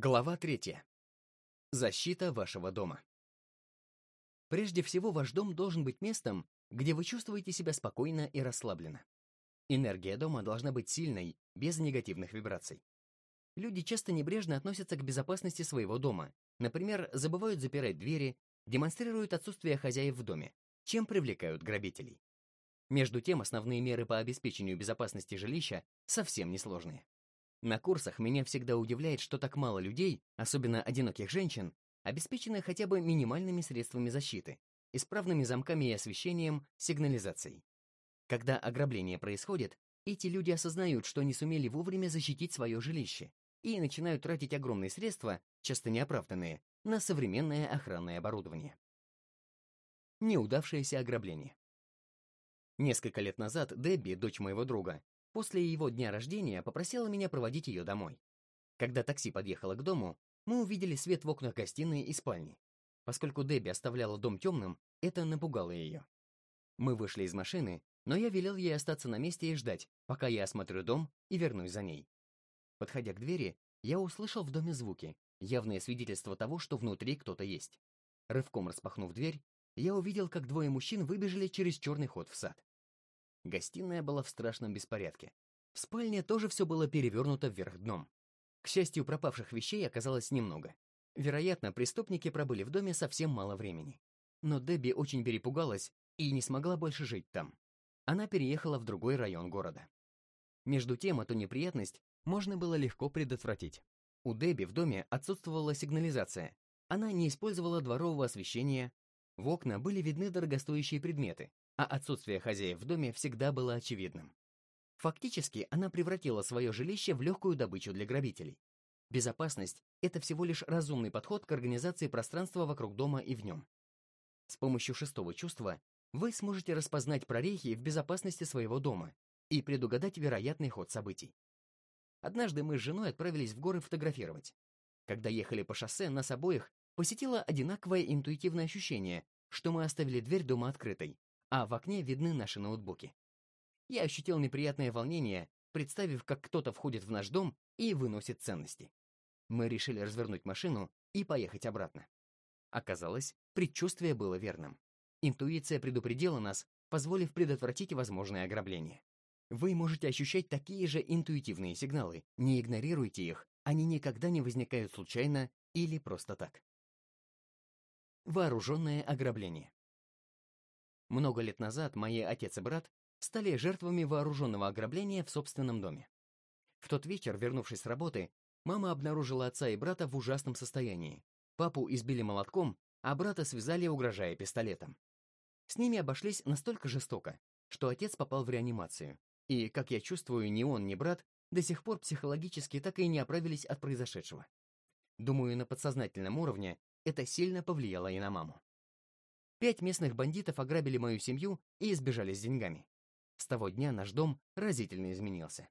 Глава 3. Защита вашего дома. Прежде всего, ваш дом должен быть местом, где вы чувствуете себя спокойно и расслабленно. Энергия дома должна быть сильной, без негативных вибраций. Люди часто небрежно относятся к безопасности своего дома, например, забывают запирать двери, демонстрируют отсутствие хозяев в доме, чем привлекают грабителей. Между тем, основные меры по обеспечению безопасности жилища совсем несложные. На курсах меня всегда удивляет, что так мало людей, особенно одиноких женщин, обеспечены хотя бы минимальными средствами защиты, исправными замками и освещением, сигнализацией. Когда ограбление происходит, эти люди осознают, что не сумели вовремя защитить свое жилище и начинают тратить огромные средства, часто неоправданные, на современное охранное оборудование. Неудавшееся ограбление. Несколько лет назад Дебби, дочь моего друга, После его дня рождения попросила меня проводить ее домой. Когда такси подъехало к дому, мы увидели свет в окнах гостиной и спальни. Поскольку Дебби оставляла дом темным, это напугало ее. Мы вышли из машины, но я велел ей остаться на месте и ждать, пока я осмотрю дом и вернусь за ней. Подходя к двери, я услышал в доме звуки, явное свидетельство того, что внутри кто-то есть. Рывком распахнув дверь, я увидел, как двое мужчин выбежали через черный ход в сад. Гостиная была в страшном беспорядке. В спальне тоже все было перевернуто вверх дном. К счастью, пропавших вещей оказалось немного. Вероятно, преступники пробыли в доме совсем мало времени. Но Дебби очень перепугалась и не смогла больше жить там. Она переехала в другой район города. Между тем, эту неприятность можно было легко предотвратить. У Дебби в доме отсутствовала сигнализация. Она не использовала дворового освещения. В окна были видны дорогостоящие предметы, а отсутствие хозяев в доме всегда было очевидным. Фактически, она превратила свое жилище в легкую добычу для грабителей. Безопасность — это всего лишь разумный подход к организации пространства вокруг дома и в нем. С помощью шестого чувства вы сможете распознать прорехи в безопасности своего дома и предугадать вероятный ход событий. Однажды мы с женой отправились в горы фотографировать. Когда ехали по шоссе, нас обоих посетило одинаковое интуитивное ощущение, что мы оставили дверь дома открытой, а в окне видны наши ноутбуки. Я ощутил неприятное волнение, представив, как кто-то входит в наш дом и выносит ценности. Мы решили развернуть машину и поехать обратно. Оказалось, предчувствие было верным. Интуиция предупредила нас, позволив предотвратить возможное ограбление. Вы можете ощущать такие же интуитивные сигналы, не игнорируйте их, они никогда не возникают случайно или просто так. Вооруженное ограбление. Много лет назад мои отец и брат стали жертвами вооруженного ограбления в собственном доме. В тот вечер, вернувшись с работы, мама обнаружила отца и брата в ужасном состоянии. Папу избили молотком, а брата связали, угрожая пистолетом. С ними обошлись настолько жестоко, что отец попал в реанимацию. И, как я чувствую, ни он, ни брат до сих пор психологически так и не оправились от произошедшего. Думаю, на подсознательном уровне это сильно повлияло и на маму. Пять местных бандитов ограбили мою семью и избежали с деньгами. С того дня наш дом разительно изменился.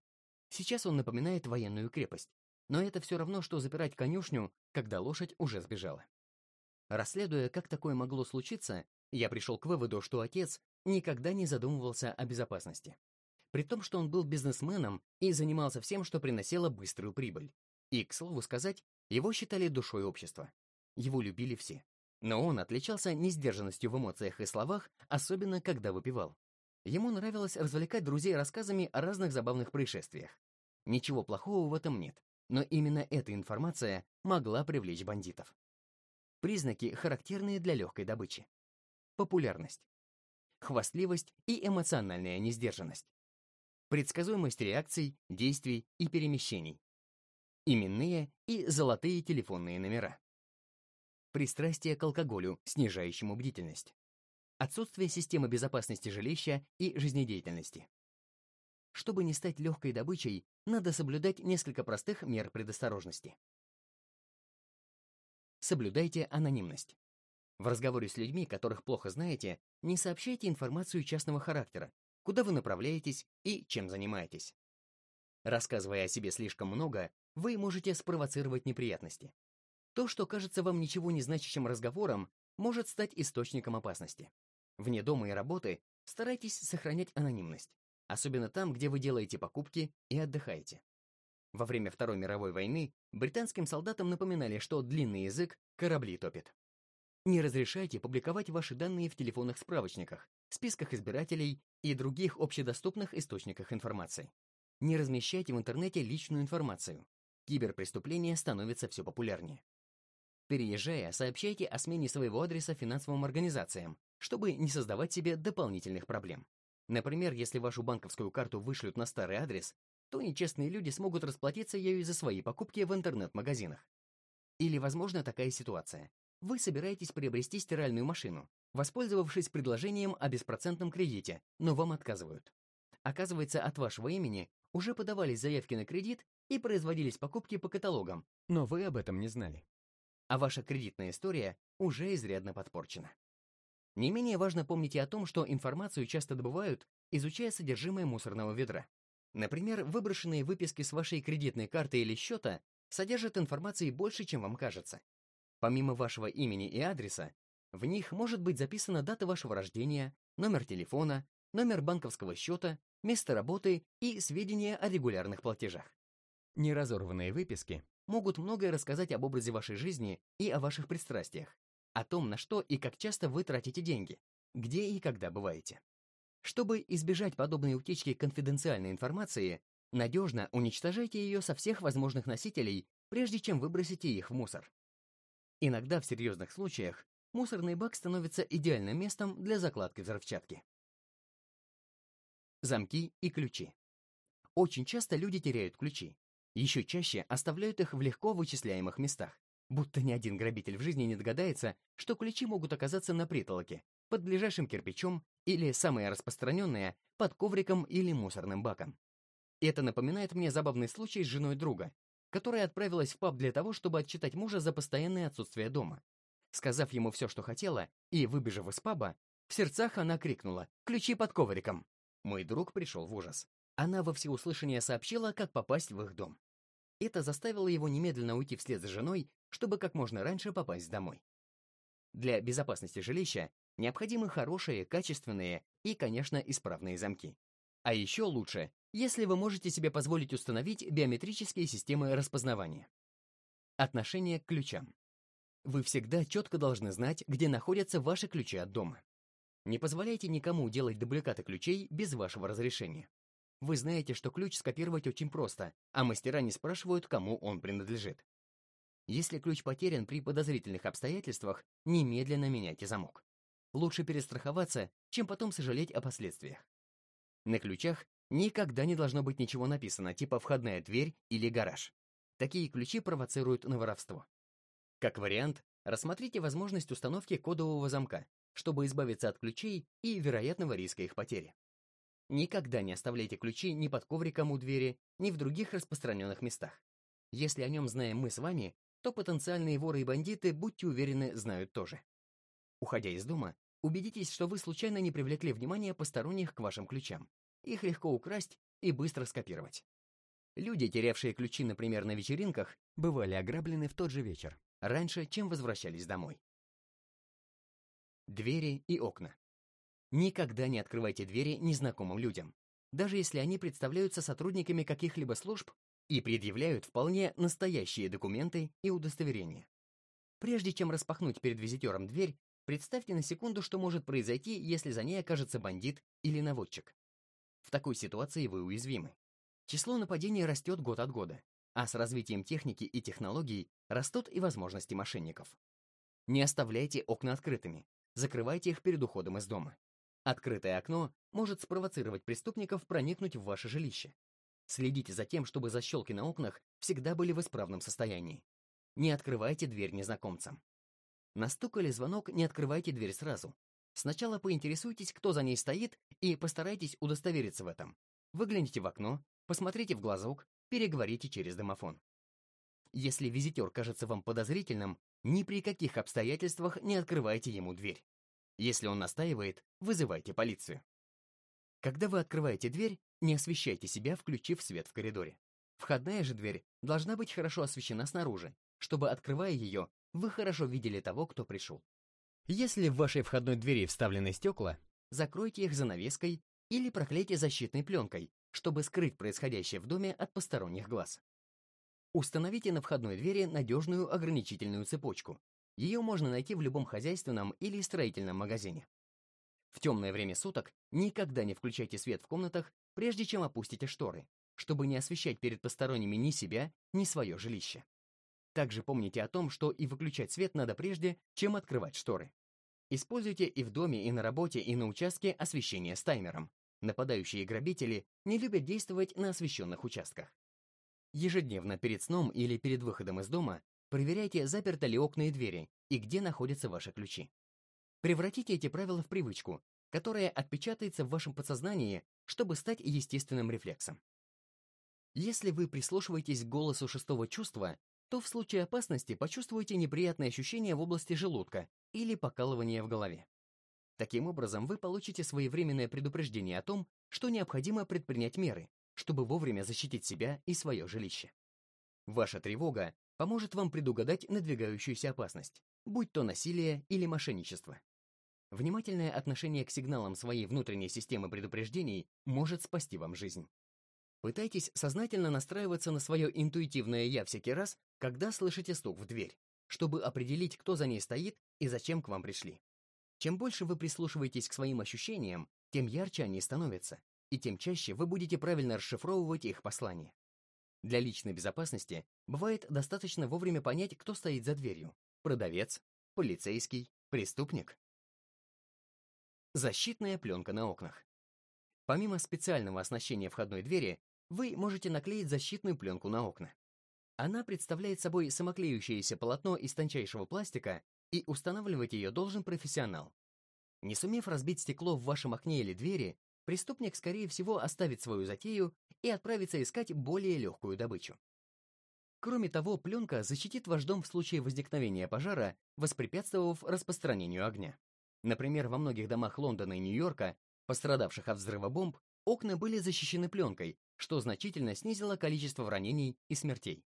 Сейчас он напоминает военную крепость, но это все равно, что запирать конюшню, когда лошадь уже сбежала. Расследуя, как такое могло случиться, я пришел к выводу, что отец никогда не задумывался о безопасности. При том, что он был бизнесменом и занимался всем, что приносило быструю прибыль. И, к слову сказать, его считали душой общества. Его любили все. Но он отличался несдержанностью в эмоциях и словах, особенно когда выпивал. Ему нравилось развлекать друзей рассказами о разных забавных происшествиях. Ничего плохого в этом нет, но именно эта информация могла привлечь бандитов. Признаки, характерные для легкой добычи. Популярность. Хвастливость и эмоциональная несдержанность. Предсказуемость реакций, действий и перемещений. Именные и золотые телефонные номера пристрастие к алкоголю, снижающему бдительность, отсутствие системы безопасности жилища и жизнедеятельности. Чтобы не стать легкой добычей, надо соблюдать несколько простых мер предосторожности. Соблюдайте анонимность. В разговоре с людьми, которых плохо знаете, не сообщайте информацию частного характера, куда вы направляетесь и чем занимаетесь. Рассказывая о себе слишком много, вы можете спровоцировать неприятности. То, что кажется вам ничего не значащим разговором, может стать источником опасности. Вне дома и работы старайтесь сохранять анонимность, особенно там, где вы делаете покупки и отдыхаете. Во время Второй мировой войны британским солдатам напоминали, что длинный язык корабли топит. Не разрешайте публиковать ваши данные в телефонных справочниках, списках избирателей и других общедоступных источниках информации. Не размещайте в интернете личную информацию. Киберпреступления становятся все популярнее. Переезжая, сообщайте о смене своего адреса финансовым организациям, чтобы не создавать себе дополнительных проблем. Например, если вашу банковскую карту вышлют на старый адрес, то нечестные люди смогут расплатиться ею за свои покупки в интернет-магазинах. Или, возможно, такая ситуация. Вы собираетесь приобрести стиральную машину, воспользовавшись предложением о беспроцентном кредите, но вам отказывают. Оказывается, от вашего имени уже подавались заявки на кредит и производились покупки по каталогам, но вы об этом не знали. А ваша кредитная история уже изрядно подпорчена. Не менее важно помнить и о том, что информацию часто добывают, изучая содержимое мусорного ведра. Например, выброшенные выписки с вашей кредитной карты или счета содержат информации больше, чем вам кажется. Помимо вашего имени и адреса, в них может быть записана дата вашего рождения, номер телефона, номер банковского счета, место работы и сведения о регулярных платежах. Неразорванные выписки могут многое рассказать об образе вашей жизни и о ваших пристрастиях, о том, на что и как часто вы тратите деньги, где и когда бываете. Чтобы избежать подобной утечки конфиденциальной информации, надежно уничтожайте ее со всех возможных носителей, прежде чем выбросите их в мусор. Иногда в серьезных случаях мусорный бак становится идеальным местом для закладки взрывчатки. Замки и ключи. Очень часто люди теряют ключи. Еще чаще оставляют их в легко вычисляемых местах, будто ни один грабитель в жизни не догадается, что ключи могут оказаться на притолоке, под ближайшим кирпичом или, самое распространенное, под ковриком или мусорным баком. Это напоминает мне забавный случай с женой друга, которая отправилась в паб для того, чтобы отчитать мужа за постоянное отсутствие дома. Сказав ему все, что хотела, и выбежав из паба, в сердцах она крикнула «Ключи под ковриком!». Мой друг пришел в ужас. Она во всеуслышание сообщила, как попасть в их дом. Это заставило его немедленно уйти вслед за женой, чтобы как можно раньше попасть домой. Для безопасности жилища необходимы хорошие, качественные и, конечно, исправные замки. А еще лучше, если вы можете себе позволить установить биометрические системы распознавания. Отношение к ключам. Вы всегда четко должны знать, где находятся ваши ключи от дома. Не позволяйте никому делать дубликаты ключей без вашего разрешения. Вы знаете, что ключ скопировать очень просто, а мастера не спрашивают, кому он принадлежит. Если ключ потерян при подозрительных обстоятельствах, немедленно меняйте замок. Лучше перестраховаться, чем потом сожалеть о последствиях. На ключах никогда не должно быть ничего написано, типа «входная дверь» или «гараж». Такие ключи провоцируют на воровство. Как вариант, рассмотрите возможность установки кодового замка, чтобы избавиться от ключей и вероятного риска их потери. Никогда не оставляйте ключи ни под ковриком у двери, ни в других распространенных местах. Если о нем знаем мы с вами, то потенциальные воры и бандиты, будьте уверены, знают тоже. Уходя из дома, убедитесь, что вы случайно не привлекли внимание посторонних к вашим ключам. Их легко украсть и быстро скопировать. Люди, терявшие ключи, например, на вечеринках, бывали ограблены в тот же вечер, раньше, чем возвращались домой. Двери и окна. Никогда не открывайте двери незнакомым людям, даже если они представляются сотрудниками каких-либо служб и предъявляют вполне настоящие документы и удостоверения. Прежде чем распахнуть перед визитером дверь, Представьте на секунду, что может произойти, если за ней окажется бандит или наводчик. В такой ситуации вы уязвимы. Число нападений растет год от года, а с развитием техники и технологий растут и возможности мошенников. Не оставляйте окна открытыми, закрывайте их перед уходом из дома. Открытое окно может спровоцировать преступников проникнуть в ваше жилище. Следите за тем, чтобы защелки на окнах всегда были в исправном состоянии. Не открывайте дверь незнакомцам. Настукали звонок, не открывайте дверь сразу. Сначала поинтересуйтесь, кто за ней стоит, и постарайтесь удостовериться в этом. Выгляните в окно, посмотрите в глазок, переговорите через домофон. Если визитер кажется вам подозрительным, ни при каких обстоятельствах не открывайте ему дверь. Если он настаивает, вызывайте полицию. Когда вы открываете дверь, не освещайте себя, включив свет в коридоре. Входная же дверь должна быть хорошо освещена снаружи, чтобы, открывая ее, вы хорошо видели того, кто пришел. Если в вашей входной двери вставлены стекла, закройте их занавеской или проклейте защитной пленкой, чтобы скрыть происходящее в доме от посторонних глаз. Установите на входной двери надежную ограничительную цепочку. Ее можно найти в любом хозяйственном или строительном магазине. В темное время суток никогда не включайте свет в комнатах, прежде чем опустите шторы, чтобы не освещать перед посторонними ни себя, ни свое жилище. Также помните о том, что и выключать свет надо прежде, чем открывать шторы. Используйте и в доме, и на работе, и на участке освещение с таймером. Нападающие грабители не любят действовать на освещенных участках. Ежедневно перед сном или перед выходом из дома проверяйте, заперты ли окна и двери и где находятся ваши ключи. Превратите эти правила в привычку, которая отпечатается в вашем подсознании, чтобы стать естественным рефлексом. Если вы прислушиваетесь к голосу шестого чувства, то в случае опасности почувствуете неприятные ощущения в области желудка или покалывание в голове. Таким образом, вы получите своевременное предупреждение о том, что необходимо предпринять меры, чтобы вовремя защитить себя и свое жилище. Ваша тревога поможет вам предугадать надвигающуюся опасность, будь то насилие или мошенничество. Внимательное отношение к сигналам своей внутренней системы предупреждений может спасти вам жизнь. Пытайтесь сознательно настраиваться на свое интуитивное «я» всякий раз, когда слышите стук в дверь, чтобы определить, кто за ней стоит и зачем к вам пришли. Чем больше вы прислушиваетесь к своим ощущениям, тем ярче они становятся, и тем чаще вы будете правильно расшифровывать их послания. Для личной безопасности бывает достаточно вовремя понять, кто стоит за дверью – продавец, полицейский, преступник. Защитная пленка на окнах. Помимо специального оснащения входной двери, вы можете наклеить защитную пленку на окна. Она представляет собой самоклеющееся полотно из тончайшего пластика, и устанавливать ее должен профессионал. Не сумев разбить стекло в вашем окне или двери, преступник, скорее всего, оставит свою затею и отправится искать более легкую добычу. Кроме того, пленка защитит ваш дом в случае возникновения пожара, воспрепятствовав распространению огня. Например, во многих домах Лондона и Нью-Йорка, пострадавших от взрыва бомб, окна были защищены пленкой, что значительно снизило количество ранений и смертей.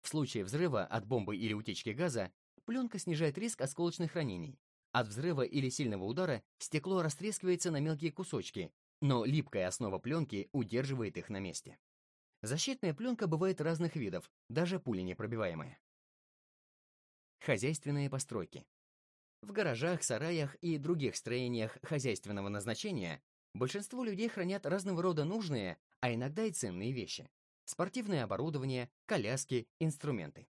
В случае взрыва от бомбы или утечки газа, пленка снижает риск осколочных ранений. От взрыва или сильного удара стекло растрескивается на мелкие кусочки, но липкая основа пленки удерживает их на месте. Защитная пленка бывает разных видов, даже пуленепробиваемая. Хозяйственные постройки. В гаражах, сараях и других строениях хозяйственного назначения большинство людей хранят разного рода нужные, а иногда и ценные вещи. Спортивное оборудование, коляски, инструменты.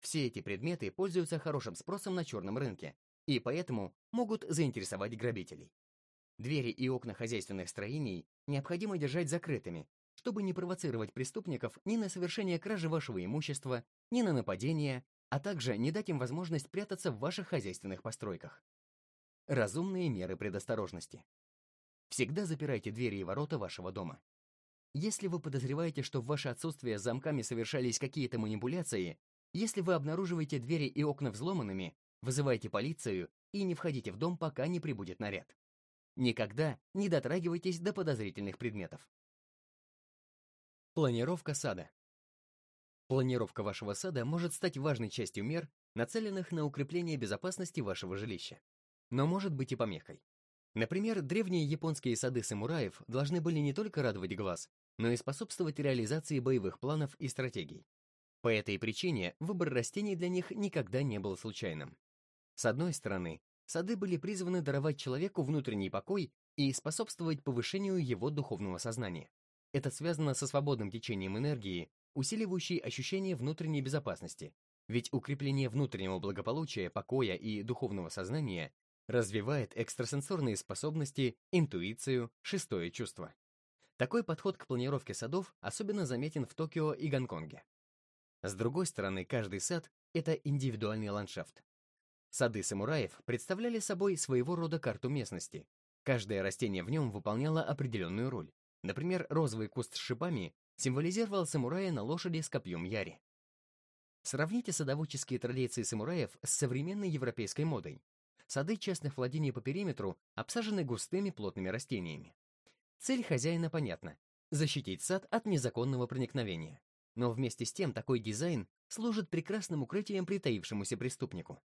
Все эти предметы пользуются хорошим спросом на черном рынке и поэтому могут заинтересовать грабителей. Двери и окна хозяйственных строений необходимо держать закрытыми, чтобы не провоцировать преступников ни на совершение кражи вашего имущества, ни на нападение, а также не дать им возможность прятаться в ваших хозяйственных постройках. Разумные меры предосторожности. Всегда запирайте двери и ворота вашего дома. Если вы подозреваете, что в ваше отсутствие с замками совершались какие-то манипуляции, если вы обнаруживаете двери и окна взломанными, вызывайте полицию и не входите в дом, пока не прибудет наряд. Никогда не дотрагивайтесь до подозрительных предметов. Планировка сада. Планировка вашего сада может стать важной частью мер, нацеленных на укрепление безопасности вашего жилища. Но может быть и помехой. Например, древние японские сады самураев должны были не только радовать глаз, но и способствовать реализации боевых планов и стратегий. По этой причине выбор растений для них никогда не был случайным. С одной стороны, Сады были призваны даровать человеку внутренний покой и способствовать повышению его духовного сознания. Это связано со свободным течением энергии, усиливающей ощущение внутренней безопасности, ведь укрепление внутреннего благополучия, покоя и духовного сознания развивает экстрасенсорные способности, интуицию, шестое чувство. Такой подход к планировке садов особенно заметен в Токио и Гонконге. С другой стороны, каждый сад — это индивидуальный ландшафт. Сады самураев представляли собой своего рода карту местности. Каждое растение в нем выполняло определенную роль. Например, розовый куст с шипами символизировал самурая на лошади с копьем яри. Сравните садоводческие традиции самураев с современной европейской модой. Сады частных владений по периметру обсажены густыми плотными растениями. Цель хозяина понятна – защитить сад от незаконного проникновения. Но вместе с тем такой дизайн служит прекрасным укрытием притаившемуся преступнику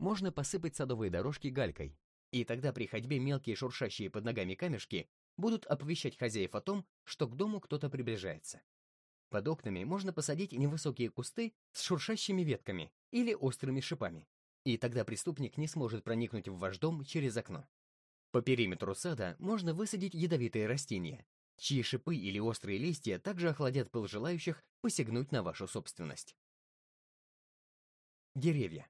можно посыпать садовые дорожки галькой, и тогда при ходьбе мелкие шуршащие под ногами камешки будут оповещать хозяев о том, что к дому кто-то приближается. Под окнами можно посадить невысокие кусты с шуршащими ветками или острыми шипами, и тогда преступник не сможет проникнуть в ваш дом через окно. По периметру сада можно высадить ядовитые растения, чьи шипы или острые листья также охладят пыл желающих посягнуть на вашу собственность. Деревья.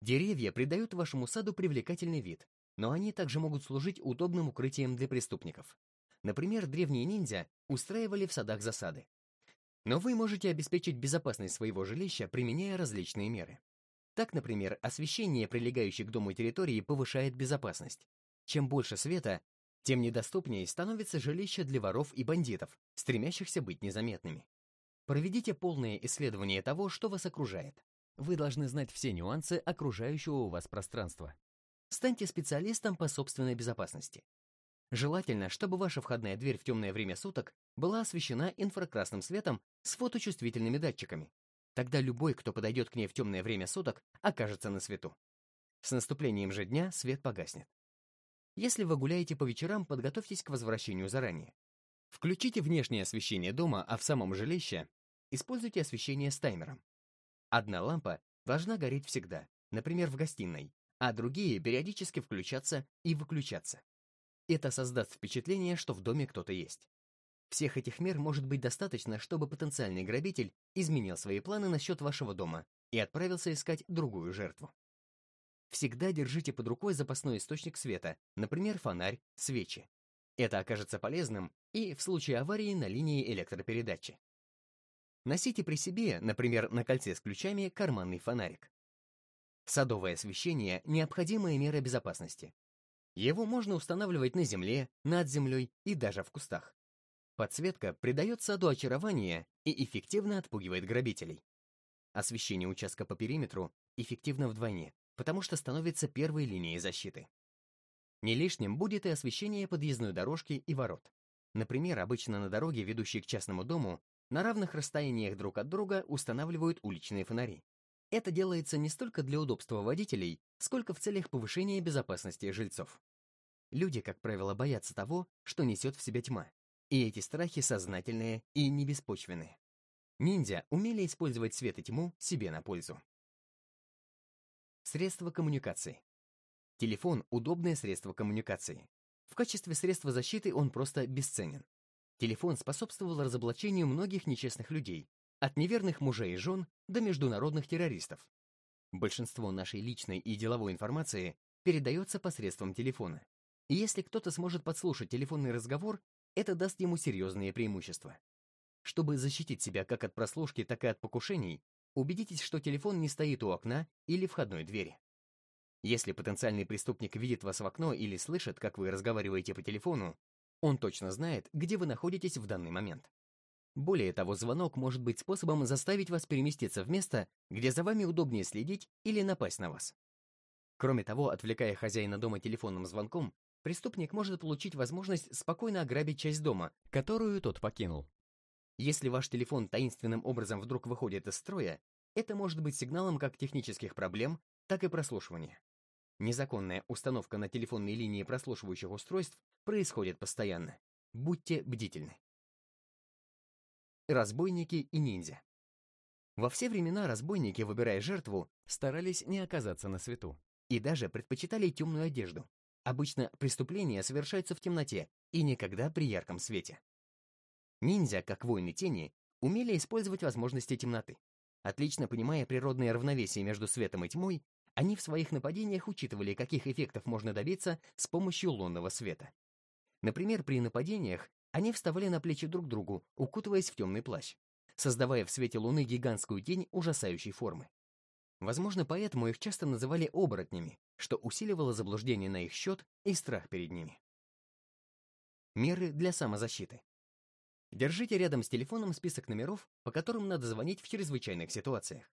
Деревья придают вашему саду привлекательный вид, но они также могут служить удобным укрытием для преступников. Например, древние ниндзя устраивали в садах засады. Но вы можете обеспечить безопасность своего жилища, применяя различные меры. Так, например, освещение прилегающей к дому территории повышает безопасность. Чем больше света, тем недоступнее становится жилище для воров и бандитов, стремящихся быть незаметными. Проведите полное исследование того, что вас окружает. Вы должны знать все нюансы окружающего у вас пространства. Станьте специалистом по собственной безопасности. Желательно, чтобы ваша входная дверь в темное время суток была освещена инфракрасным светом с фоточувствительными датчиками. Тогда любой, кто подойдет к ней в темное время суток, окажется на свету. С наступлением же дня свет погаснет. Если вы гуляете по вечерам, подготовьтесь к возвращению заранее. Включите внешнее освещение дома, а в самом жилище используйте освещение с таймером. Одна лампа должна гореть всегда, например, в гостиной, а другие периодически включаться и выключаться. Это создаст впечатление, что в доме кто-то есть. Всех этих мер может быть достаточно, чтобы потенциальный грабитель изменил свои планы насчет вашего дома и отправился искать другую жертву. Всегда держите под рукой запасной источник света, например, фонарь, свечи. Это окажется полезным и в случае аварии на линии электропередачи. Носите при себе, например, на кольце с ключами, карманный фонарик. Садовое освещение – необходимая мера безопасности. Его можно устанавливать на земле, над землей и даже в кустах. Подсветка придает саду очарование и эффективно отпугивает грабителей. Освещение участка по периметру эффективно вдвойне, потому что становится первой линией защиты. Не лишним будет и освещение подъездной дорожки и ворот. Например, обычно на дороге, ведущей к частному дому, на равных расстояниях друг от друга устанавливают уличные фонари. Это делается не столько для удобства водителей, сколько в целях повышения безопасности жильцов. Люди, как правило, боятся того, что несет в себе тьма, и эти страхи сознательные и небеспочвенные. Ниндзя умели использовать свет и тьму себе на пользу. Средства коммуникации. Телефон – удобное средство коммуникации. В качестве средства защиты он просто бесценен. Телефон способствовал разоблачению многих нечестных людей, от неверных мужей и жен до международных террористов. Большинство нашей личной и деловой информации передается посредством телефона. И если кто-то сможет подслушать телефонный разговор, это даст ему серьезные преимущества. Чтобы защитить себя как от прослушки, так и от покушений, убедитесь, что телефон не стоит у окна или входной двери. Если потенциальный преступник видит вас в окно или слышит, как вы разговариваете по телефону, он точно знает, где вы находитесь в данный момент. Более того, звонок может быть способом заставить вас переместиться в место, где за вами удобнее следить или напасть на вас. Кроме того, отвлекая хозяина дома телефонным звонком, преступник может получить возможность спокойно ограбить часть дома, которую тот покинул. Если ваш телефон таинственным образом вдруг выходит из строя, это может быть сигналом как технических проблем, так и прослушивания. Незаконная установка на телефонные линии прослушивающих устройств происходит постоянно. Будьте бдительны. Разбойники и ниндзя. Во все времена разбойники, выбирая жертву, старались не оказаться на свету и даже предпочитали темную одежду. Обычно преступления совершаются в темноте и никогда при ярком свете. Ниндзя, как воины тени, умели использовать возможности темноты. Отлично понимая природное равновесие между светом и тьмой, они в своих нападениях учитывали, каких эффектов можно добиться с помощью лунного света. Например, при нападениях они вставали на плечи друг другу, укутываясь в темный плащ, создавая в свете луны гигантскую тень ужасающей формы. Возможно, поэтому их часто называли оборотнями, что усиливало заблуждение на их счет и страх перед ними. Меры для самозащиты. Держите рядом с телефоном список номеров, по которым надо звонить в чрезвычайных ситуациях.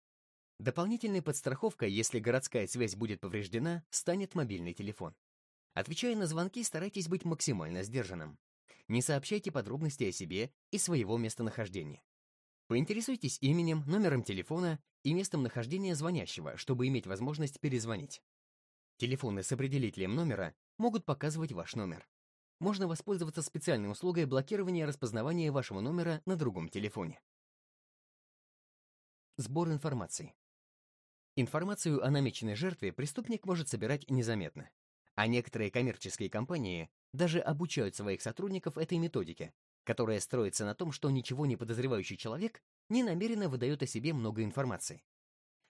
Дополнительной подстраховкой, если городская связь будет повреждена, станет мобильный телефон. Отвечая на звонки, старайтесь быть максимально сдержанным. Не сообщайте подробности о себе и своего местонахождения. Поинтересуйтесь именем, номером телефона и местом нахождения звонящего, чтобы иметь возможность перезвонить. Телефоны с определителем номера могут показывать ваш номер. можно воспользоваться специальной услугой блокирования распознавания вашего номера на другом телефоне. Сбор информации. Информацию о намеченной жертве преступник может собирать незаметно. А некоторые коммерческие компании даже обучают своих сотрудников этой методике, которая строится на том, что ничего не подозревающий человек не намеренно выдает о себе много информации.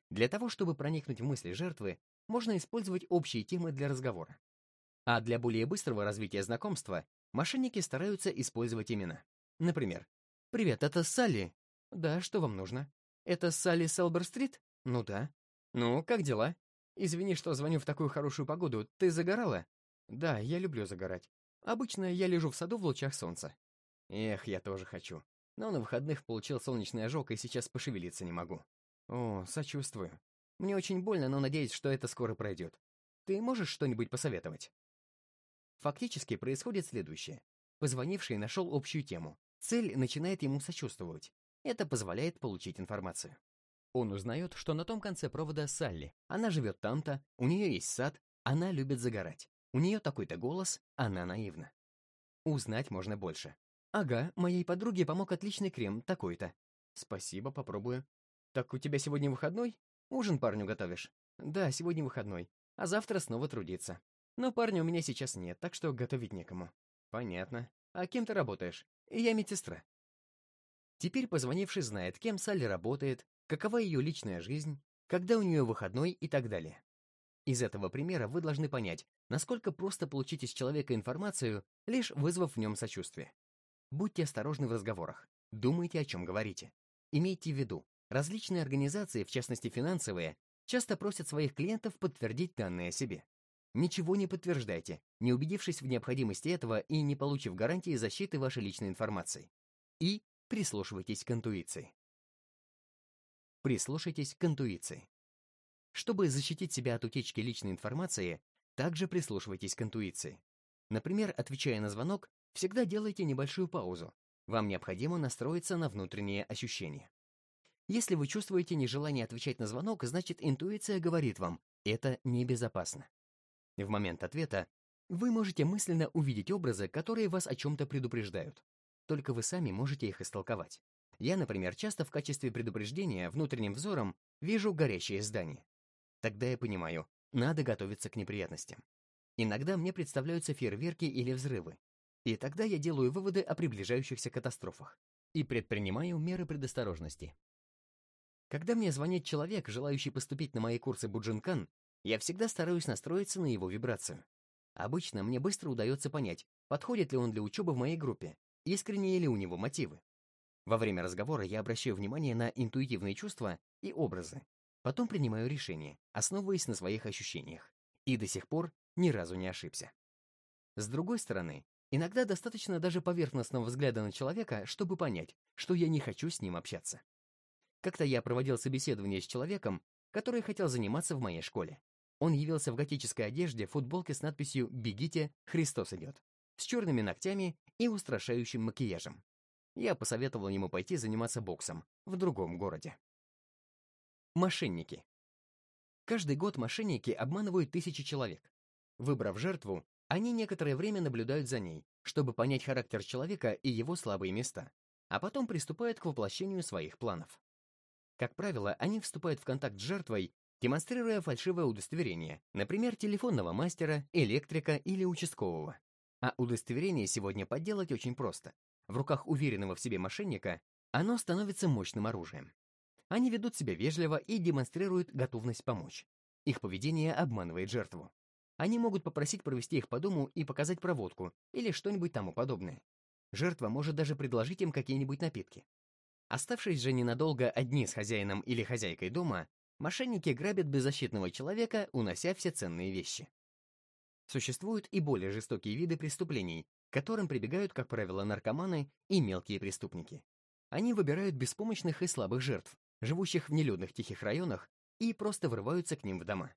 Для того, чтобы проникнуть в мысли жертвы, можно использовать общие темы для разговора. А для более быстрого развития знакомства мошенники стараются использовать имена. Например, «Привет, это Салли». «Да, что вам нужно?» «Это Салли Селбер-стрит?» «Ну да». «Ну, как дела?» «Извини, что звоню в такую хорошую погоду. Ты загорала?» «Да, я люблю загорать. Обычно я лежу в саду в лучах солнца». «Эх, я тоже хочу. Но на выходных получил солнечный ожог и сейчас пошевелиться не могу». «О, сочувствую. Мне очень больно, но надеюсь, что это скоро пройдет. Ты можешь что-нибудь посоветовать?» Фактически происходит следующее. Позвонивший нашел общую тему. Цель начинает ему сочувствовать. Это позволяет получить информацию. Он узнает, что на том конце провода Салли. Она живет там-то, у нее есть сад, она любит загорать. У нее такой-то голос, она наивна. Узнать можно больше. Ага, моей подруге помог отличный крем, такой-то. Спасибо, попробую. Так у тебя сегодня выходной? Ужин парню готовишь? Да, сегодня выходной. А завтра снова трудиться. Но парня у меня сейчас нет, так что готовить некому. Понятно. А кем ты работаешь? Я медсестра. Теперь позвонивший знает, кем Салли работает, какова ее личная жизнь, когда у нее выходной и так далее. Из этого примера вы должны понять, насколько просто получить из человека информацию, лишь вызвав в нем сочувствие. Будьте осторожны в разговорах, думайте, о чем говорите. Имейте в виду, различные организации, в частности финансовые, часто просят своих клиентов подтвердить данные о себе. Ничего не подтверждайте, не убедившись в необходимости этого и не получив гарантии защиты вашей личной информации. И Прислушивайтесь к интуиции. Прислушайтесь к интуиции. Чтобы защитить себя от утечки личной информации, также прислушивайтесь к интуиции. Например, отвечая на звонок, всегда делайте небольшую паузу. Вам необходимо настроиться на внутренние ощущения. Если вы чувствуете нежелание отвечать на звонок, значит интуиция говорит вам «это небезопасно». В момент ответа вы можете мысленно увидеть образы, которые вас о чем-то предупреждают. Только вы сами можете их истолковать. Я, например, часто в качестве предупреждения внутренним взором вижу горящее здание. Тогда я понимаю, надо готовиться к неприятностям. Иногда мне представляются фейерверки или взрывы. И тогда я делаю выводы о приближающихся катастрофах и предпринимаю меры предосторожности. Когда мне звонит человек, желающий поступить на мои курсы Буджинкан, я всегда стараюсь настроиться на его вибрацию. Обычно мне быстро удается понять, подходит ли он для учебы в моей группе, искренние ли у него мотивы. Во время разговора я обращаю внимание на интуитивные чувства и образы, потом принимаю решение, основываясь на своих ощущениях, и до сих пор ни разу не ошибся. С другой стороны, иногда достаточно даже поверхностного взгляда на человека, чтобы понять, что я не хочу с ним общаться. Как-то я проводил собеседование с человеком, который хотел заниматься в моей школе. Он явился в готической одежде, футболке с надписью «Бегите, Христос идет», с черными ногтями и устрашающим макияжем. Я посоветовал ему пойти заниматься боксом в другом городе. Мошенники. Каждый год мошенники обманывают тысячи человек. Выбрав жертву, они некоторое время наблюдают за ней, чтобы понять характер человека и его слабые места, а потом приступают к воплощению своих планов. Как правило, они вступают в контакт с жертвой, демонстрируя фальшивое удостоверение, например, телефонного мастера, электрика или участкового. А удостоверение сегодня подделать очень просто. В руках уверенного в себе мошенника оно становится мощным оружием. Они ведут себя вежливо и демонстрируют готовность помочь. Их поведение обманывает жертву. Они могут попросить провести их по дому и показать проводку или что-нибудь тому подобное. Жертва может даже предложить им какие-нибудь напитки. Оставшись же ненадолго одни с хозяином или хозяйкой дома, мошенники грабят беззащитного человека, унося все ценные вещи. Существуют и более жестокие виды преступлений, которым прибегают, как правило, наркоманы и мелкие преступники. Они выбирают беспомощных и слабых жертв, живущих в нелюдных тихих районах, и просто врываются к ним в дома.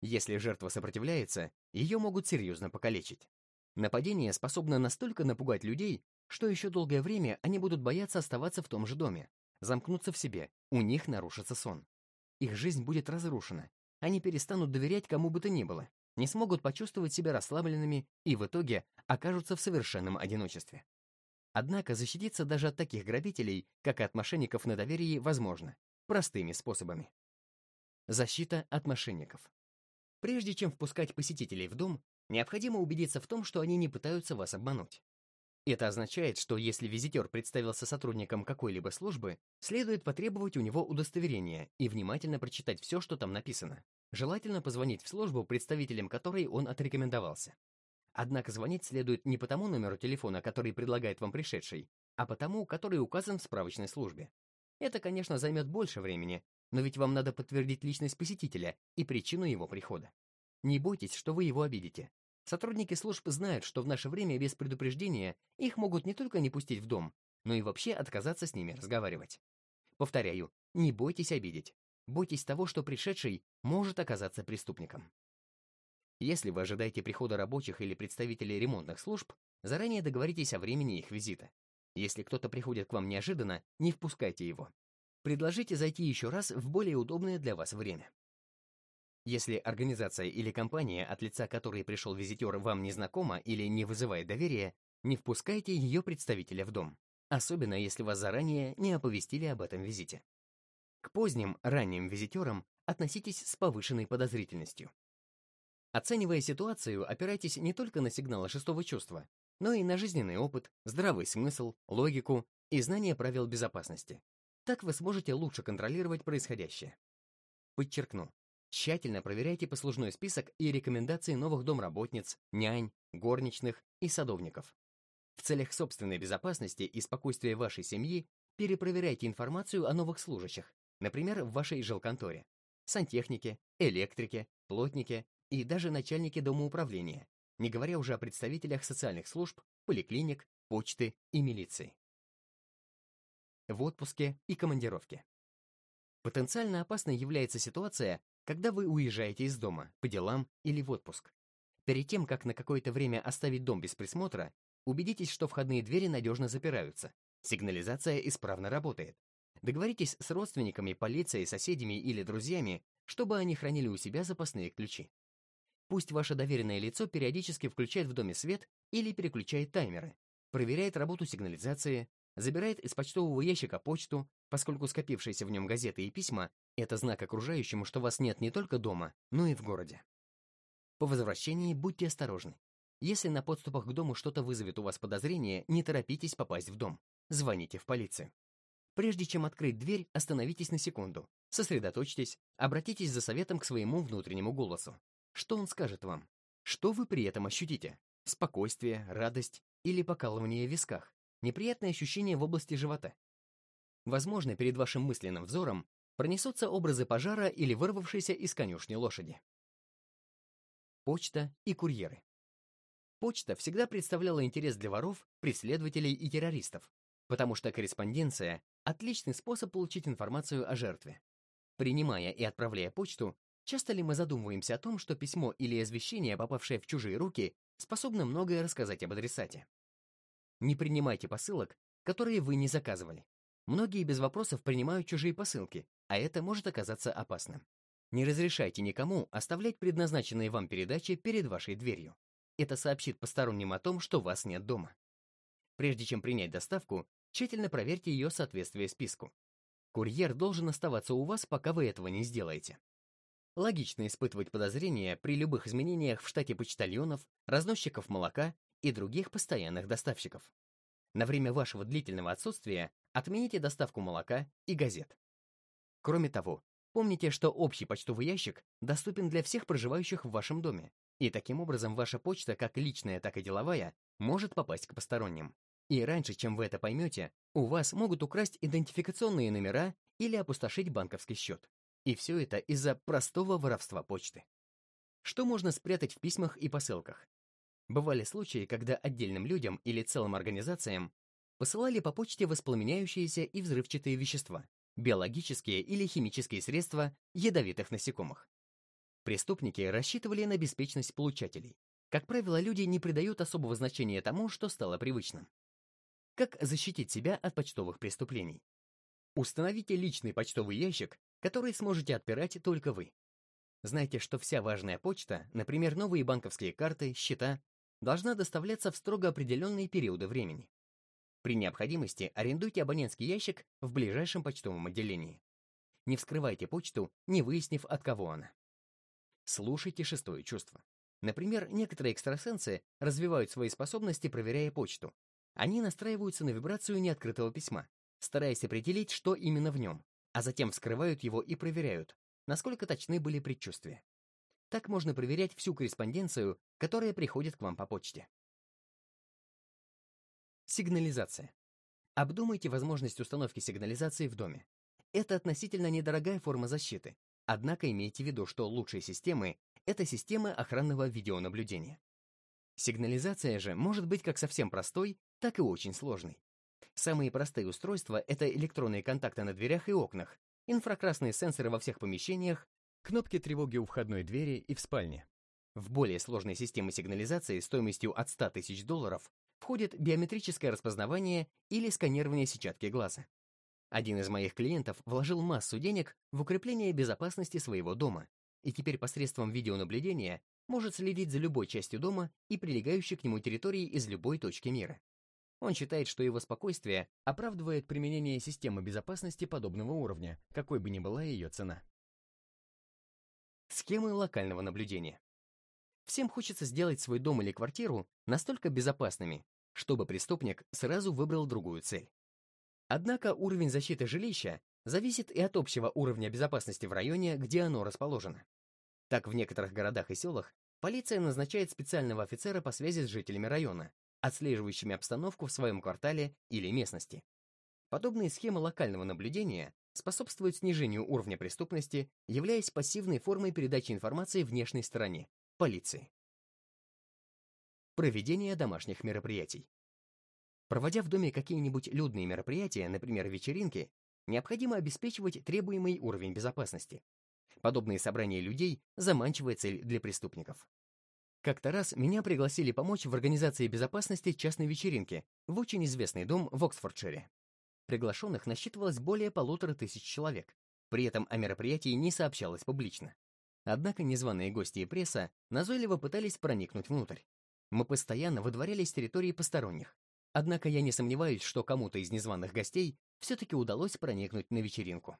Если жертва сопротивляется, ее могут серьезно покалечить. Нападение способно настолько напугать людей, что еще долгое время они будут бояться оставаться в том же доме, замкнуться в себе, у них нарушится сон. Их жизнь будет разрушена, они перестанут доверять кому бы то ни было, не смогут почувствовать себя расслабленными и в итоге окажутся в совершенном одиночестве. Однако защититься даже от таких грабителей, как и от мошенников на доверии, возможно, простыми способами. Защита от мошенников. Прежде чем впускать посетителей в дом, необходимо убедиться в том, что они не пытаются вас обмануть. Это означает, что если визитер представился сотрудником какой-либо службы, следует потребовать у него удостоверения и внимательно прочитать все, что там написано. Желательно позвонить в службу, представителям которой он отрекомендовался. Однако звонить следует не по тому номеру телефона, который предлагает вам пришедший, а по тому, который указан в справочной службе. Это, конечно, займет больше времени, но ведь вам надо подтвердить личность посетителя и причину его прихода. Не бойтесь, что вы его обидите. Сотрудники служб знают, что в наше время без предупреждения их могут не только не пустить в дом, но и вообще отказаться с ними разговаривать. Повторяю, не бойтесь обидеть. Бойтесь того, что пришедший может оказаться преступником. Если вы ожидаете прихода рабочих или представителей ремонтных служб, заранее договоритесь о времени их визита. Если кто-то приходит к вам неожиданно, не впускайте его. Предложите зайти еще раз в более удобное для вас время. Если организация или компания, от лица которой пришел визитер, вам не знакома или не вызывает доверия, не впускайте ее представителя в дом, особенно если вас заранее не оповестили об этом визите. К поздним, ранним визитерам относитесь с повышенной подозрительностью. Оценивая ситуацию, опирайтесь не только на сигналы шестого чувства, но и на жизненный опыт, здравый смысл, логику и знание правил безопасности. Так вы сможете лучше контролировать происходящее. Подчеркну, тщательно проверяйте послужной список и рекомендации новых домработниц, нянь, горничных и садовников. В целях собственной безопасности и спокойствия вашей семьи перепроверяйте информацию о новых служащих, например, в вашей жилконторе, сантехнике, электрике, плотнике и даже начальнике домоуправления, не говоря уже о представителях социальных служб, поликлиник, почты и милиции. В отпуске и командировке. Потенциально опасной является ситуация, когда вы уезжаете из дома, по делам или в отпуск. Перед тем, как на какое-то время оставить дом без присмотра, убедитесь, что входные двери надежно запираются, сигнализация исправно работает. Договоритесь с родственниками, полицией, соседями или друзьями, чтобы они хранили у себя запасные ключи. Пусть ваше доверенное лицо периодически включает в доме свет или переключает таймеры, проверяет работу сигнализации, забирает из почтового ящика почту, поскольку скопившиеся в нем газеты и письма — это знак окружающему, что вас нет не только дома, но и в городе. По возвращении будьте осторожны. Если на подступах к дому что-то вызовет у вас подозрение, не торопитесь попасть в дом. Звоните в полицию. Прежде чем открыть дверь, остановитесь на секунду. Сосредоточьтесь, обратитесь за советом к своему внутреннему голосу. Что он скажет вам? Что вы при этом ощутите? Спокойствие, радость или покалывание в висках? Неприятное ощущение в области живота? Возможно, перед вашим мысленным взором пронесутся образы пожара или вырвавшейся из конюшни лошади. Почта и курьеры. Почта всегда представляла интерес для воров, преследователей и террористов, потому что корреспонденция — отличный способ получить информацию о жертве. Принимая и отправляя почту, Часто ли мы задумываемся о том, что письмо или извещение, попавшее в чужие руки, способно многое рассказать об адресате? Не принимайте посылок, которые вы не заказывали. Многие без вопросов принимают чужие посылки, а это может оказаться опасным. Не разрешайте никому оставлять предназначенные вам передачи перед вашей дверью. Это сообщит посторонним о том, что вас нет дома. Прежде чем принять доставку, тщательно проверьте ее соответствие списку. Курьер должен оставаться у вас, пока вы этого не сделаете. Логично испытывать подозрения при любых изменениях в штате почтальонов, разносчиков молока и других постоянных доставщиков. На время вашего длительного отсутствия отмените доставку молока и газет. Кроме того, помните, что общий почтовый ящик доступен для всех проживающих в вашем доме, и таким образом ваша почта, как личная, так и деловая, может попасть к посторонним. И раньше, чем вы это поймете, у вас могут украсть идентификационные номера или опустошить банковский счет. И все это из-за простого воровства почты. Что можно спрятать в письмах и посылках? Бывали случаи, когда отдельным людям или целым организациям посылали по почте воспламеняющиеся и взрывчатые вещества, биологические или химические средства ядовитых насекомых. Преступники рассчитывали на беспечность получателей. Как правило, люди не придают особого значения тому, что стало привычным. Как защитить себя от почтовых преступлений? Установите личный почтовый ящик который сможете отпирать только вы. Знайте, что вся важная почта, например, новые банковские карты, счета, должна доставляться в строго определенные периоды времени. При необходимости арендуйте абонентский ящик в ближайшем почтовом отделении. Не вскрывайте почту, не выяснив, от кого она. Слушайте шестое чувство. Например, некоторые экстрасенсы развивают свои способности, проверяя почту. Они настраиваются на вибрацию неоткрытого письма, стараясь определить, что именно в нем, а затем вскрывают его и проверяют, насколько точны были предчувствия. Так можно проверять всю корреспонденцию, которая приходит к вам по почте. Сигнализация. Обдумайте возможность установки сигнализации в доме. Это относительно недорогая форма защиты, однако имейте в виду, что лучшие системы — это системы охранного видеонаблюдения. Сигнализация же может быть как совсем простой, так и очень сложной. Самые простые устройства — это электронные контакты на дверях и окнах, инфракрасные сенсоры во всех помещениях, кнопки тревоги у входной двери и в спальне. В более сложные системы сигнализации стоимостью от 100 тысяч долларов входит биометрическое распознавание или сканирование сетчатки глаза. Один из моих клиентов вложил массу денег в укрепление безопасности своего дома, и теперь посредством видеонаблюдения может следить за любой частью дома и прилегающей к нему территории из любой точки мира. Он считает, что его спокойствие оправдывает применение системы безопасности подобного уровня, какой бы ни была ее цена. Схемы локального наблюдения. Всем хочется сделать свой дом или квартиру настолько безопасными, чтобы преступник сразу выбрал другую цель. Однако уровень защиты жилища зависит и от общего уровня безопасности в районе, где оно расположено. Так в некоторых городах и селах полиция назначает специального офицера по связи с жителями района, отслеживающими обстановку в своем квартале или местности. Подобные схемы локального наблюдения способствуют снижению уровня преступности, являясь пассивной формой передачи информации внешней стороне – полиции. Проведение домашних мероприятий. Проводя в доме какие-нибудь людные мероприятия, например, вечеринки, необходимо обеспечивать требуемый уровень безопасности. Подобные собрания людей – заманчивая цель для преступников. Как-то раз меня пригласили помочь в организации безопасности частной вечеринки в очень известный дом в Оксфордшире. Приглашенных насчитывалось более полутора тысяч человек, при этом о мероприятии не сообщалось публично. Однако незваные гости и пресса назойливо пытались проникнуть внутрь. Мы постоянно выдворялись с территории посторонних, Однако я не сомневаюсь, что кому-то из незваных гостей все-таки удалось проникнуть на вечеринку.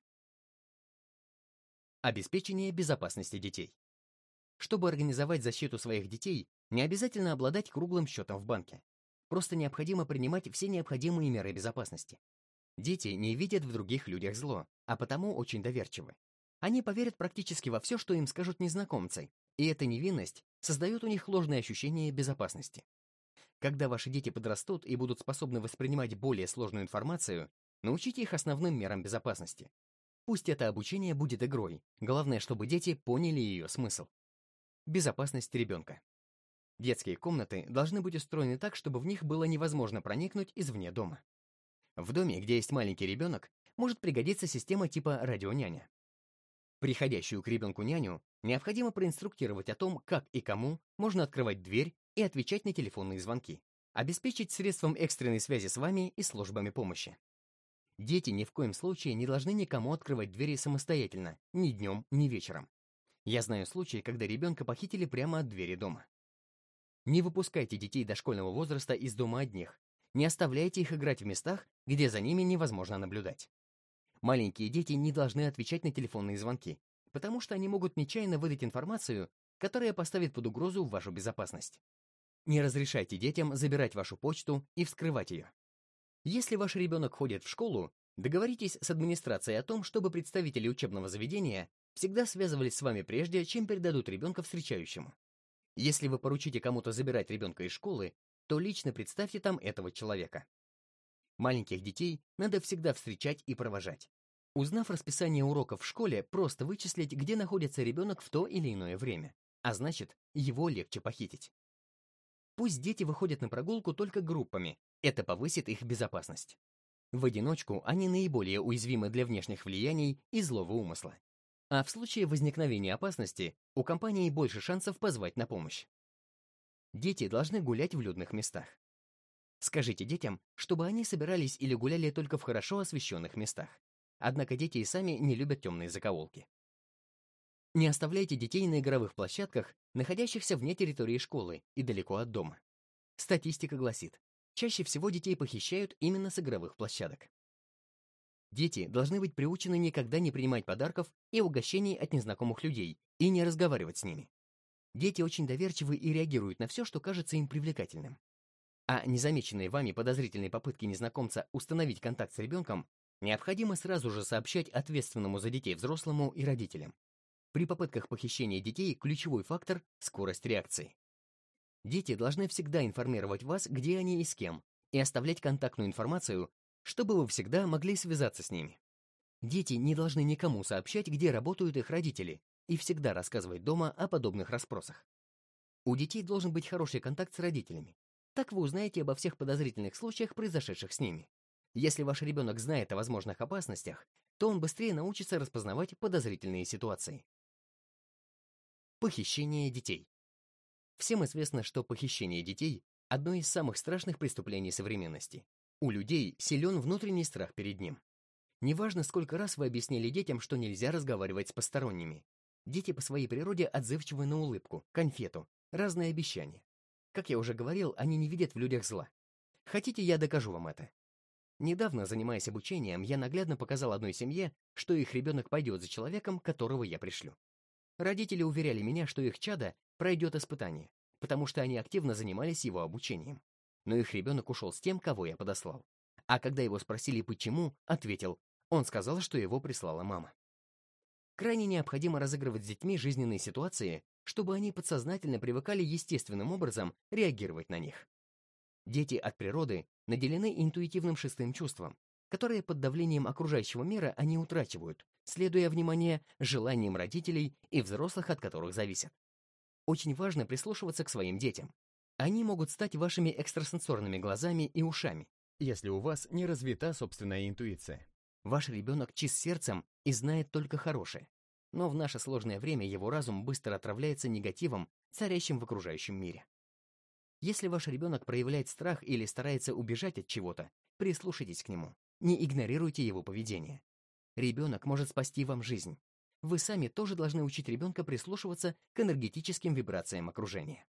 Обеспечение безопасности детей. Чтобы организовать защиту своих детей, не обязательно обладать круглым счетом в банке. Просто необходимо принимать все необходимые меры безопасности. Дети не видят в других людях зло, а потому очень доверчивы. Они поверят практически во все, что им скажут незнакомцы, и эта невинность создает у них ложное ощущение безопасности. Когда ваши дети подрастут и будут способны воспринимать более сложную информацию, научите их основным мерам безопасности. Пусть это обучение будет игрой, главное, чтобы дети поняли ее смысл. Безопасность ребенка. Детские комнаты должны быть устроены так, чтобы в них было невозможно проникнуть извне дома. В доме, где есть маленький ребенок, может пригодиться система типа радионяня. Приходящую к ребенку няню необходимо проинструктировать о том, как и кому можно открывать дверь и отвечать на телефонные звонки, обеспечить средством экстренной связи с вами и службами помощи. Дети ни в коем случае не должны никому открывать двери самостоятельно, ни днем, ни вечером. Я знаю случаи, когда ребенка похитили прямо от двери дома. Не выпускайте детей дошкольного возраста из дома одних, не оставляйте их играть в местах, где за ними невозможно наблюдать. Маленькие дети не должны отвечать на телефонные звонки, потому что они могут нечаянно выдать информацию, которая поставит под угрозу вашу безопасность. Не разрешайте детям забирать вашу почту и вскрывать ее. Если ваш ребенок ходит в школу, договоритесь с администрацией о том, чтобы представители учебного заведения всегда связывались с вами прежде, чем передадут ребенка встречающему. Если вы поручите кому-то забирать ребенка из школы, то лично представьте там этого человека. Маленьких детей надо всегда встречать и провожать. Узнав расписание уроков в школе, просто вычислить, где находится ребенок в то или иное время, а значит, его легче похитить. Пусть дети выходят на прогулку только группами, это повысит их безопасность. В одиночку они наиболее уязвимы для внешних влияний и злого умысла. А в случае возникновения опасности у компании больше шансов позвать на помощь. Дети должны гулять в людных местах. Скажите детям, чтобы они собирались или гуляли только в хорошо освещенных местах. Однако дети и сами не любят темные закоулки. Не оставляйте детей на игровых площадках, находящихся вне территории школы и далеко от дома. Статистика гласит, чаще всего детей похищают именно с игровых площадок. Дети должны быть приучены никогда не принимать подарков и угощений от незнакомых людей и не разговаривать с ними. Дети очень доверчивы и реагируют на все, что кажется им привлекательным. А незамеченные вами подозрительные попытки незнакомца установить контакт с ребенком необходимо сразу же сообщать ответственному за детей взрослому и родителям. При попытках похищения детей ключевой фактор – скорость реакции. Дети должны всегда информировать вас, где они и с кем, и оставлять контактную информацию, чтобы вы всегда могли связаться с ними. Дети не должны никому сообщать, где работают их родители, и всегда рассказывать дома о подобных расспросах. У детей должен быть хороший контакт с родителями. Так вы узнаете обо всех подозрительных случаях, произошедших с ними. Если ваш ребенок знает о возможных опасностях, то он быстрее научится распознавать подозрительные ситуации. Похищение детей. Всем известно, что похищение детей – одно из самых страшных преступлений современности. У людей силен внутренний страх перед ним. Неважно, сколько раз вы объяснили детям, что нельзя разговаривать с посторонними. Дети по своей природе отзывчивы на улыбку, конфету, разные обещания. Как я уже говорил, они не видят в людях зла. Хотите, я докажу вам это? Недавно, занимаясь обучением, я наглядно показал одной семье, что их ребенок пойдет за человеком, которого я пришлю. Родители уверяли меня, что их чадо пройдет испытание, потому что они активно занимались его обучением. Но их ребенок ушел с тем, кого я подослал. А когда его спросили, почему, ответил, он сказал, что его прислала мама. Крайне необходимо разыгрывать с детьми жизненные ситуации, чтобы они подсознательно привыкали естественным образом реагировать на них. Дети от природы наделены интуитивным шестым чувством, которое под давлением окружающего мира они утрачивают, следуя внимание желаниям родителей и взрослых, от которых зависят. Очень важно прислушиваться к своим детям. Они могут стать вашими экстрасенсорными глазами и ушами, если у вас не развита собственная интуиция. Ваш ребенок чист сердцем и знает только хорошее. Но в наше сложное время его разум быстро отравляется негативом, царящим в окружающем мире. Если ваш ребенок проявляет страх или старается убежать от чего-то, прислушайтесь к нему. Не игнорируйте его поведение. Ребенок может спасти вам жизнь. Вы сами тоже должны учить ребенка прислушиваться к энергетическим вибрациям окружения.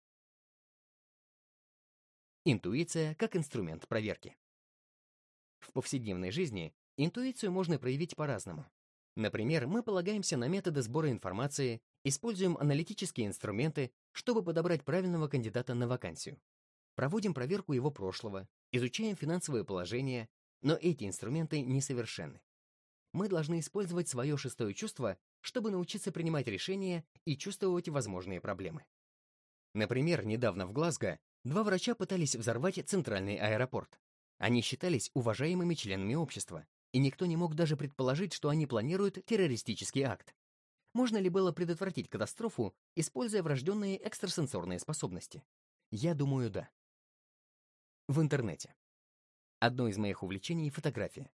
Интуиция как инструмент проверки. В повседневной жизни интуицию можно проявить по-разному. Например, мы полагаемся на методы сбора информации, используем аналитические инструменты, чтобы подобрать правильного кандидата на вакансию. Проводим проверку его прошлого, изучаем финансовое положение, но эти инструменты несовершенны. Мы должны использовать свое шестое чувство, чтобы научиться принимать решения и чувствовать возможные проблемы. Например, недавно в Глазго два врача пытались взорвать центральный аэропорт. Они считались уважаемыми членами общества, и никто не мог даже предположить, что они планируют террористический акт. Можно ли было предотвратить катастрофу, используя врожденные экстрасенсорные способности? Я думаю, да. В интернете. Одно из моих увлечений — фотография.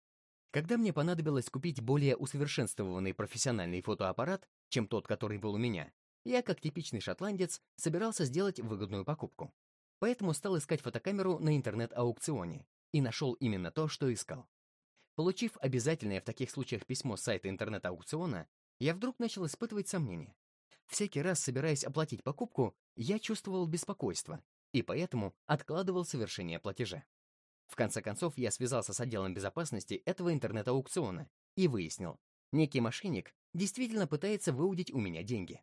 Когда мне понадобилось купить более усовершенствованный профессиональный фотоаппарат, чем тот, который был у меня, я, как типичный шотландец, собирался сделать выгодную покупку. Поэтому стал искать фотокамеру на интернет-аукционе и нашел именно то, что искал. Получив обязательное в таких случаях письмо с сайта интернет-аукциона, я вдруг начал испытывать сомнения. Всякий раз, собираясь оплатить покупку, я чувствовал беспокойство, и поэтому откладывал совершение платежа. В конце концов, я связался с отделом безопасности этого интернет-аукциона и выяснил, некий мошенник действительно пытается выудить у меня деньги.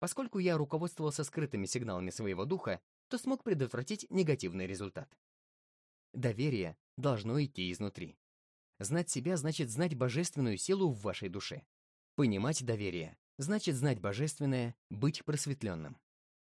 Поскольку я руководствовался скрытыми сигналами своего духа, то смог предотвратить негативный результат. Доверие должно идти изнутри. Знать себя значит знать божественную силу в вашей душе. Понимать доверие значит знать божественное, быть просветленным.